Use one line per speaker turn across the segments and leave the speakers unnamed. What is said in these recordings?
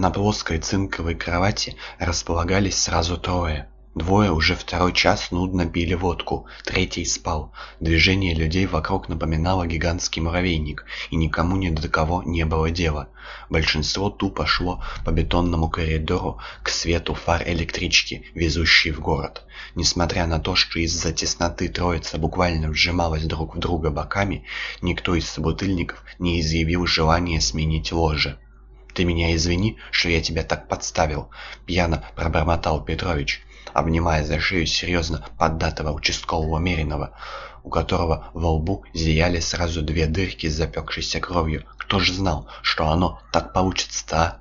На плоской цинковой кровати располагались сразу трое. Двое уже второй час нудно пили водку, третий спал. Движение людей вокруг напоминало гигантский муравейник, и никому ни до кого не было дела. Большинство тупо шло по бетонному коридору к свету фар электрички, везущей в город. Несмотря на то, что из-за тесноты троица буквально вжималась друг в друга боками, никто из собутыльников не изъявил желания сменить ложе. «Ты меня извини, что я тебя так подставил», — пьяно пробормотал Петрович обнимая за шею серьезно поддатого участкового Меринова, у которого во лбу зияли сразу две дырки с запекшейся кровью. Кто же знал, что оно так получится-то, а?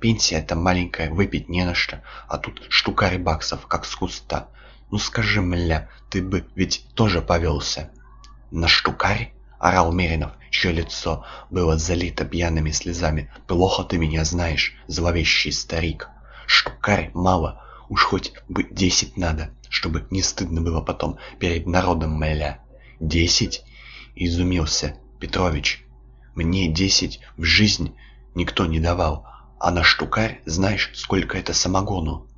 Пенсия-то маленькая, выпить не на что, а тут штукарь баксов, как с куста. Ну скажи, мля, ты бы ведь тоже повелся. На штукарь? орал Меринов, чье лицо было залито пьяными слезами. «Плохо ты меня знаешь, зловещий старик. Штукарь мало, Уж хоть бы десять надо, чтобы не стыдно было потом перед народом мля. Десять? Изумился Петрович. Мне десять в жизнь никто не давал, а на штукарь знаешь, сколько это самогону.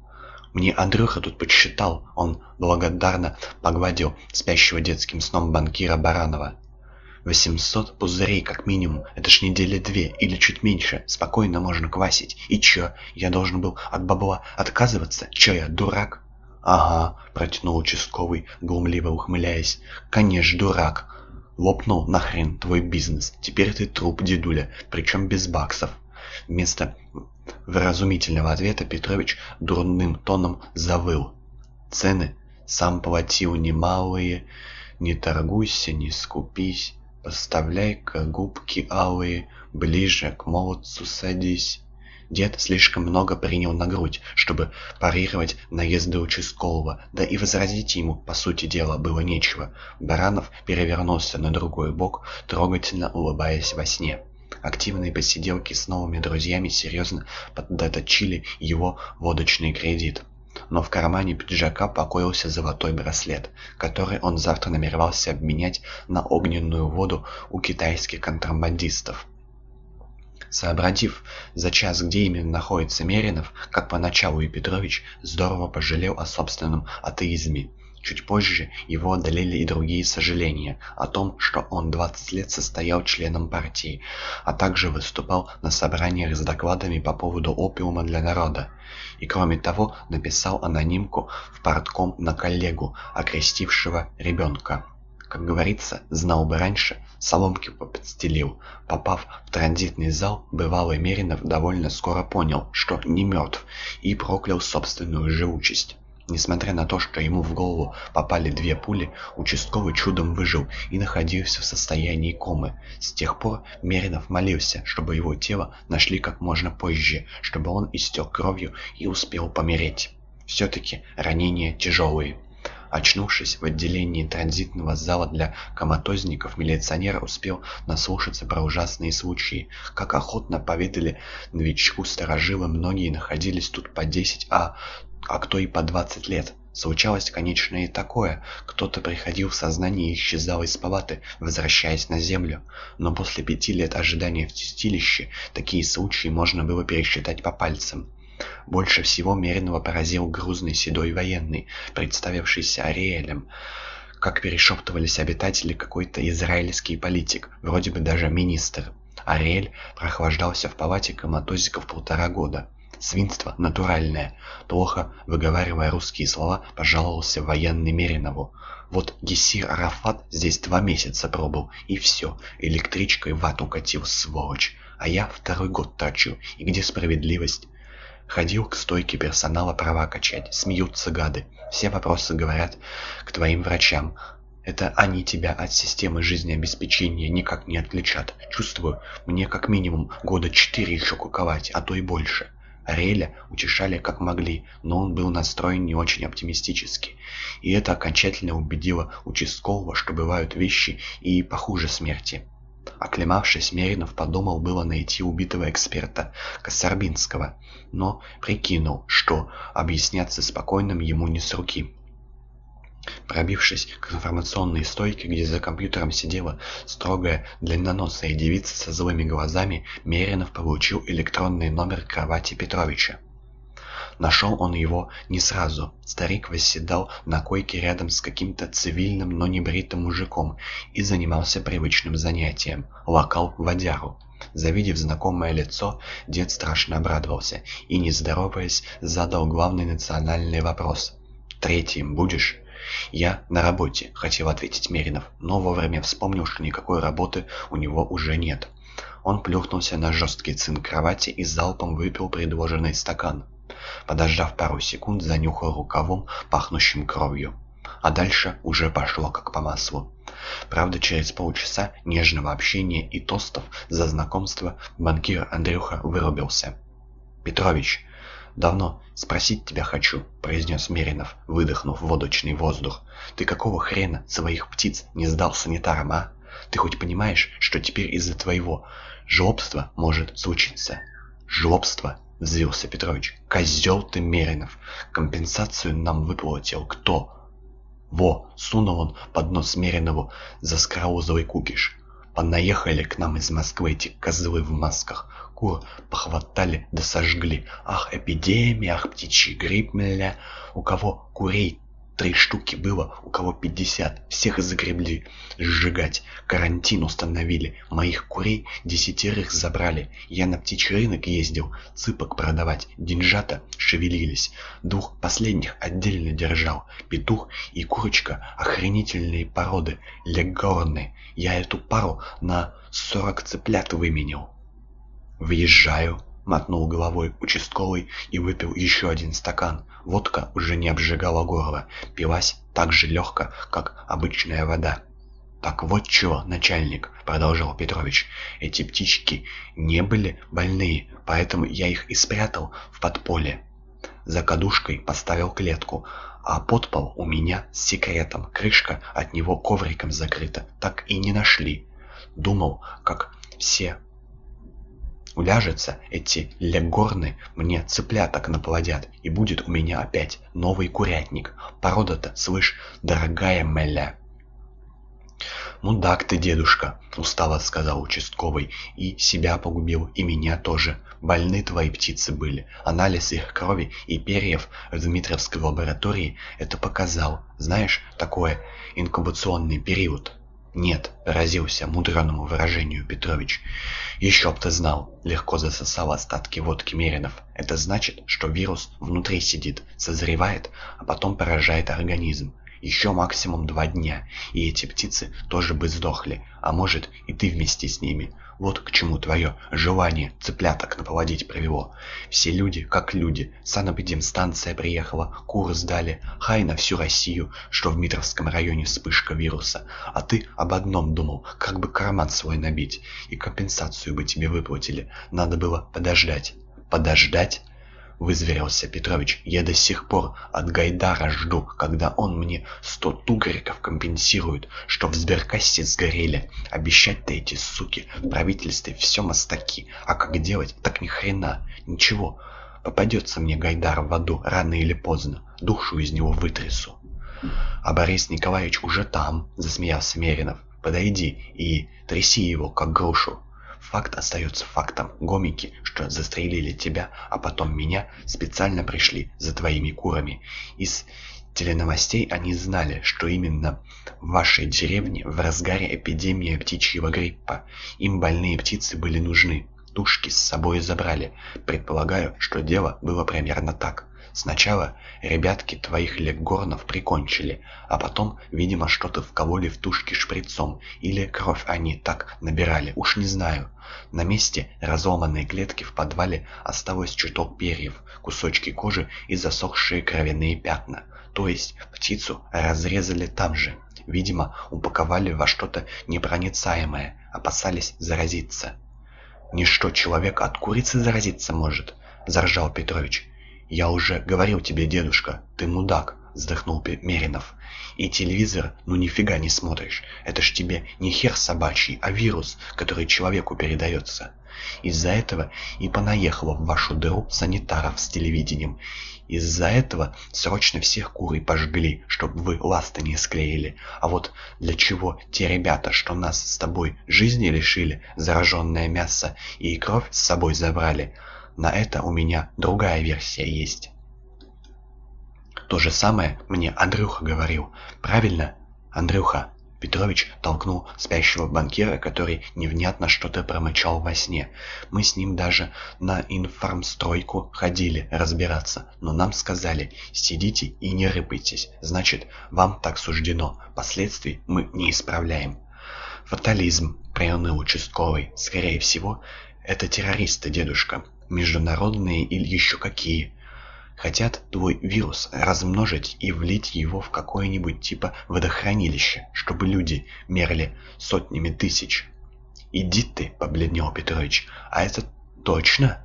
Мне Андрюха тут подсчитал, он благодарно погладил спящего детским сном банкира Баранова. 800 пузырей как минимум, это ж недели две или чуть меньше, спокойно можно квасить. И чё, я должен был от бабла отказываться? Чё я, дурак? Ага, протянул участковый, глумливо ухмыляясь. Конечно, дурак. Лопнул нахрен твой бизнес. Теперь ты труп, дедуля, причем без баксов. Вместо выразумительного ответа Петрович дурным тоном завыл. Цены сам платил немалые, не торгуйся, не скупись. Поставляй-ка губки алые, ближе к молодцу садись. Дед слишком много принял на грудь, чтобы парировать наезды участкового, да и возразить ему, по сути дела, было нечего. Баранов перевернулся на другой бок, трогательно улыбаясь во сне. Активные посиделки с новыми друзьями серьезно поддоточили его водочный кредит но в кармане пиджака покоился золотой браслет, который он завтра намеревался обменять на огненную воду у китайских контрабандистов. Сообразив за час, где именно находится Меринов, как поначалу и Петрович здорово пожалел о собственном атеизме. Чуть позже его одолели и другие сожаления о том, что он 20 лет состоял членом партии, а также выступал на собраниях с докладами по поводу опиума для народа. И кроме того написал анонимку в партком на коллегу, окрестившего ребенка. Как говорится, знал бы раньше, соломки подстелил. Попав в транзитный зал, бывалый Меринов довольно скоро понял, что не мертв, и проклял собственную живучесть. Несмотря на то, что ему в голову попали две пули, участковый чудом выжил и находился в состоянии комы. С тех пор Меринов молился, чтобы его тело нашли как можно позже, чтобы он истек кровью и успел помереть. Все-таки ранения тяжелые. Очнувшись в отделении транзитного зала для коматозников, милиционер успел наслушаться про ужасные случаи. Как охотно поведали новичку-старожилы, многие находились тут по 10, а а кто и по 20 лет. Случалось, конечно, и такое. Кто-то приходил в сознание и исчезал из палаты, возвращаясь на землю. Но после пяти лет ожидания в чистилище такие случаи можно было пересчитать по пальцам. Больше всего Меринова поразил грузный седой военный, представившийся Ариэлем. Как перешептывались обитатели, какой-то израильский политик, вроде бы даже министр. Ариэль прохлаждался в палате коматозиков полтора года. Свинство натуральное. Плохо выговаривая русские слова, пожаловался военный Меринову. Вот Гесир Арафат здесь два месяца пробыл, и все, электричкой в ад укатил, сволочь. А я второй год торчу, и где справедливость? Ходил к стойке персонала права качать, смеются гады. Все вопросы говорят к твоим врачам. Это они тебя от системы жизнеобеспечения никак не отличат. Чувствую, мне как минимум года четыре еще куковать, а то и больше. Реля утешали как могли, но он был настроен не очень оптимистически. И это окончательно убедило участкового, что бывают вещи и похуже смерти. Оклемавшись, Меринов подумал было найти убитого эксперта Косарбинского, но прикинул, что объясняться спокойным ему не с руки. Пробившись к информационной стойке, где за компьютером сидела строгая длинноносая девица со злыми глазами, Меринов получил электронный номер кровати Петровича. Нашел он его не сразу. Старик восседал на койке рядом с каким-то цивильным, но не бритым мужиком и занимался привычным занятием — лакал водяру. Завидев знакомое лицо, дед страшно обрадовался и, не здороваясь, задал главный национальный вопрос. «Третьим будешь?» «Я на работе», — хотел ответить Меринов, но вовремя вспомнил, что никакой работы у него уже нет. Он плюхнулся на жесткий цинк кровати и залпом выпил предложенный стакан. Подождав пару секунд, занюхал рукавом, пахнущим кровью. А дальше уже пошло как по маслу. Правда, через полчаса нежного общения и тостов за знакомство банкир Андрюха вырубился. «Петрович, давно спросить тебя хочу», — произнес Меринов, выдохнув водочный воздух. «Ты какого хрена своих птиц не сдал санитарам, а? Ты хоть понимаешь, что теперь из-за твоего жлобства может случиться?» «Жлобство?» — взвился Петрович. «Козел ты, Меринов! Компенсацию нам выплатил кто?» Во, сунул он под нос Меринову заскраузовый кукиш. Понаехали к нам из Москвы эти козлы в масках. Кур похватали да сожгли. Ах, эпидемия, ах, птичий грипп, мля. У кого курей Три штуки было, у кого пятьдесят. Всех загребли сжигать. Карантин установили. Моих курей десятерых забрали. Я на птичий рынок ездил, цыпок продавать. Деньжата шевелились. Двух последних отдельно держал. Петух и курочка охренительные породы. Легорны. Я эту пару на сорок цыплят выменил. Въезжаю. Мотнул головой участковый и выпил еще один стакан. Водка уже не обжигала горло, пилась так же легко, как обычная вода. «Так вот чего, начальник», — продолжал Петрович, — «эти птички не были больные, поэтому я их и спрятал в подполе. За кадушкой поставил клетку, а подпол у меня с секретом, крышка от него ковриком закрыта, так и не нашли. Думал, как все Уляжется, эти легорны мне цыпляток наплодят, и будет у меня опять новый курятник. Порода-то, слышь, дорогая Меля. «Мудак ты, дедушка», — устало сказал участковый, — «и себя погубил, и меня тоже. Больны твои птицы были. Анализ их крови и перьев в Дмитровской лаборатории это показал. Знаешь, такое инкубационный период». «Нет», — поразился мудреному выражению Петрович. «Еще б ты знал», — легко засосал остатки водки Меринов. «Это значит, что вирус внутри сидит, созревает, а потом поражает организм. Еще максимум два дня, и эти птицы тоже бы сдохли, а может и ты вместе с ними. Вот к чему твое желание цыпляток наповодить привело. Все люди как люди. Санэпидемстанция приехала, куры сдали, хай на всю Россию, что в Митровском районе вспышка вируса. А ты об одном думал, как бы карман свой набить. И компенсацию бы тебе выплатили. Надо было подождать. Подождать? Вызверился Петрович. «Я до сих пор от Гайдара жду, когда он мне сто тугриков компенсирует, что в сберкассе сгорели. Обещать-то эти суки в правительстве все мастаки, а как делать, так ни хрена, ничего. Попадется мне Гайдар в аду рано или поздно, душу из него вытрясу». «А Борис Николаевич уже там», — засмеялся Меринов. «Подойди и тряси его, как грушу». Факт остается фактом. Гомики, что застрелили тебя, а потом меня, специально пришли за твоими курами. Из теленовостей они знали, что именно в вашей деревне в разгаре эпидемии птичьего гриппа. Им больные птицы были нужны. Тушки с собой забрали. Предполагаю, что дело было примерно так. Сначала ребятки твоих леггорнов прикончили, а потом, видимо, что-то вкололи в тушки шприцом, или кровь они так набирали, уж не знаю. На месте разломанной клетки в подвале осталось чуток перьев, кусочки кожи и засохшие кровяные пятна. То есть птицу разрезали там же. Видимо, упаковали во что-то непроницаемое, опасались заразиться. «Ничто человек от курицы заразиться может», — заржал Петрович. «Я уже говорил тебе, дедушка, ты мудак», — вздохнул Меринов. «И телевизор, ну нифига не смотришь. Это ж тебе не хер собачий, а вирус, который человеку передается. Из-за этого и понаехало в вашу дыру санитаров с телевидением. Из-за этого срочно всех курей пожгли, чтобы вы ласты не склеили. А вот для чего те ребята, что нас с тобой жизни лишили, зараженное мясо и кровь с собой забрали, на это у меня другая версия есть. То же самое мне Андрюха говорил. Правильно, Андрюха? Петрович толкнул спящего банкира, который невнятно что-то промычал во сне. Мы с ним даже на информстройку ходили разбираться, но нам сказали, сидите и не рыпайтесь, значит, вам так суждено, последствий мы не исправляем. Фатализм, приуныл участковый, скорее всего, это террористы, дедушка, международные или еще какие. Хотят твой вирус размножить и влить его в какое-нибудь типа водохранилище, чтобы люди мерли сотнями тысяч. «Иди ты», — побледнел Петрович, — «а это точно?»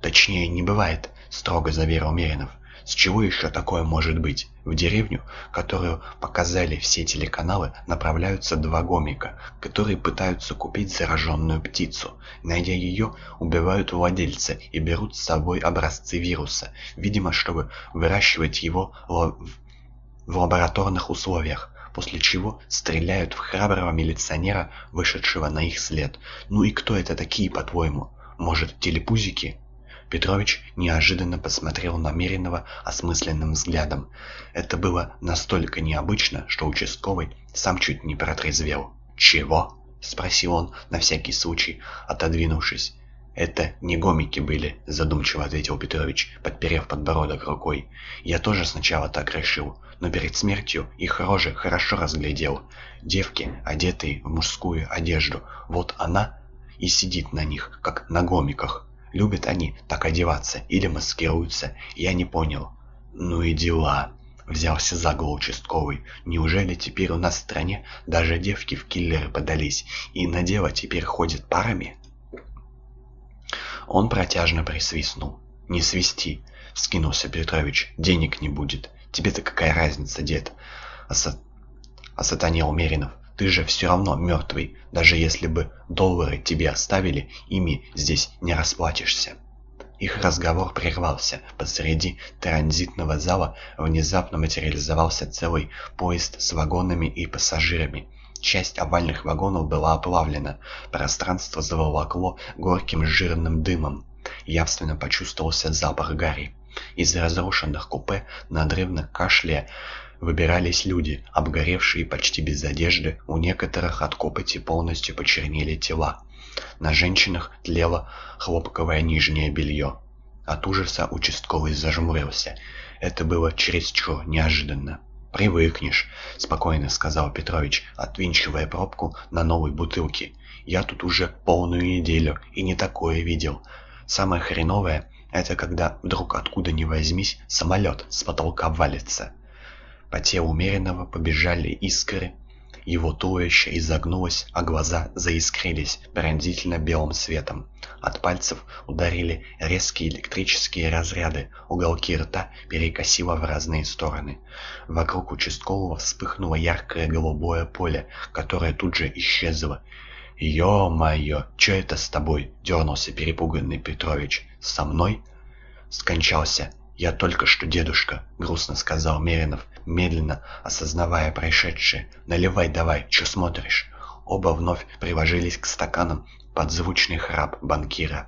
«Точнее не бывает», — строго заверил Меринов. С чего еще такое может быть? В деревню, которую показали все телеканалы, направляются два гомика, которые пытаются купить зараженную птицу. Найдя ее, убивают владельца и берут с собой образцы вируса, видимо, чтобы выращивать его в лабораторных условиях после чего стреляют в храброго милиционера, вышедшего на их след. Ну и кто это такие, по-твоему? Может, телепузики? Петрович неожиданно посмотрел на Меринова осмысленным взглядом. Это было настолько необычно, что участковый сам чуть не протрезвел. «Чего?» — спросил он на всякий случай, отодвинувшись. «Это не гомики были», — задумчиво ответил Петрович, подперев подбородок рукой. «Я тоже сначала так решил, но перед смертью их рожи хорошо разглядел. Девки, одетые в мужскую одежду, вот она и сидит на них, как на гомиках. Любят они так одеваться или маскируются, я не понял. Ну и дела. Взялся за голову участковый. Неужели теперь у нас в стране даже девки в киллеры подались, и на дело теперь ходят парами? Он протяжно присвистнул. «Не свисти!» — вскинулся Петрович. «Денег не будет. Тебе-то какая разница, дед?» Осат... Осатанел Меринов. Ты же все равно мертвый. Даже если бы доллары тебе оставили, ими здесь не расплатишься. Их разговор прервался. Посреди транзитного зала внезапно материализовался целый поезд с вагонами и пассажирами. Часть овальных вагонов была оплавлена. Пространство заволокло горьким жирным дымом. Явственно почувствовался запах гари. Из разрушенных купе, надрывно кашляя, Выбирались люди, обгоревшие почти без одежды, у некоторых от копоти полностью почернели тела. На женщинах тлело хлопковое нижнее белье. От ужаса участковый зажмурился. Это было чересчур неожиданно. «Привыкнешь», — спокойно сказал Петрович, отвинчивая пробку на новой бутылке. «Я тут уже полную неделю и не такое видел. Самое хреновое — это когда вдруг откуда ни возьмись самолет с потолка валится». По телу умеренного побежали искры, его туловище изогнулось, а глаза заискрились пронзительно белым светом. От пальцев ударили резкие электрические разряды, уголки рта перекосило в разные стороны. Вокруг участкового вспыхнуло яркое голубое поле, которое тут же исчезло. «Ё-моё, чё это с тобой?» — дернулся перепуганный Петрович. «Со мной?» «Скончался. Я только что дедушка», — грустно сказал Меринов, медленно осознавая происшедшее. «Наливай давай, что смотришь?» Оба вновь приложились к стаканам под звучный храп банкира.